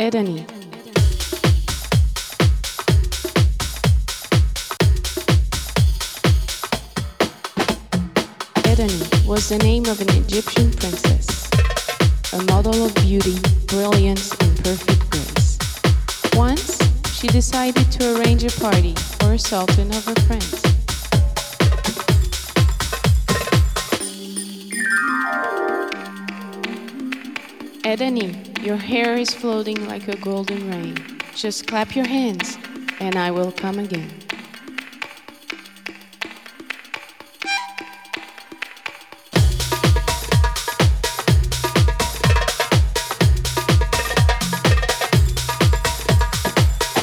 Edeni. Edeni was the name of an Egyptian princess, a model of beauty, brilliance, and perfect grace. Once, she decided to arrange a party for a sultan of her friends. Edeni, your hair is floating like a golden rain. Just clap your hands, and I will come again.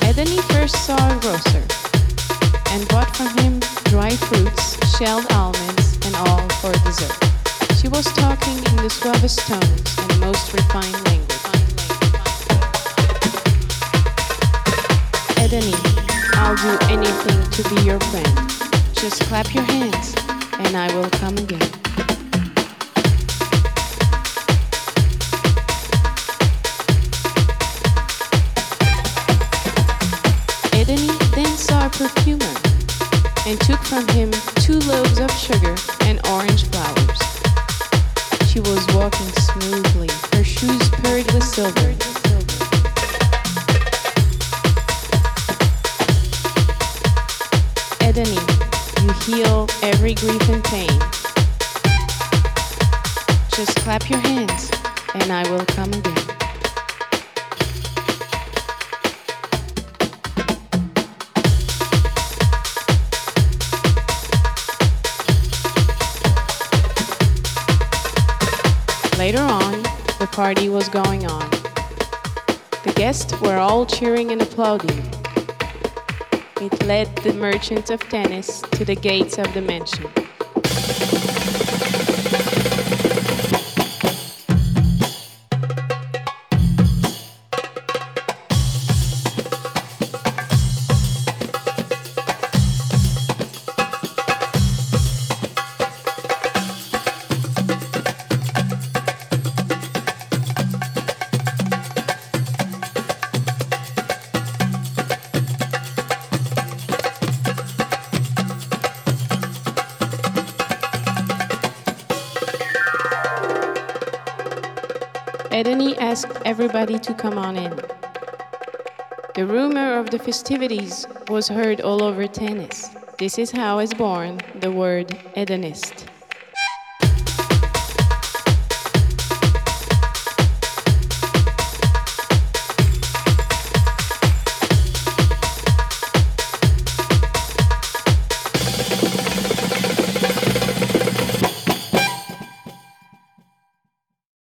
Edeni first saw a grocer and bought from him dry fruits, shelled almonds, and all for dessert. She was talking in the suavest tones and most refined language. Edeni, I'll do anything to be your friend. Just clap your hands, and I will come again. Edeni then saw a perfumer and took from him two loaves of sugar and orange flowers. She was walking smoothly, her shoes purred with silver. Edeni, you heal every grief and pain. Just clap your hands, and I will come again. Later on, the party was going on. The guests were all cheering and applauding. It led the merchants of tennis to the gates of the mansion. Edeni asked everybody to come on in. The rumor of the festivities was heard all over tennis. This is how is born the word Edenist.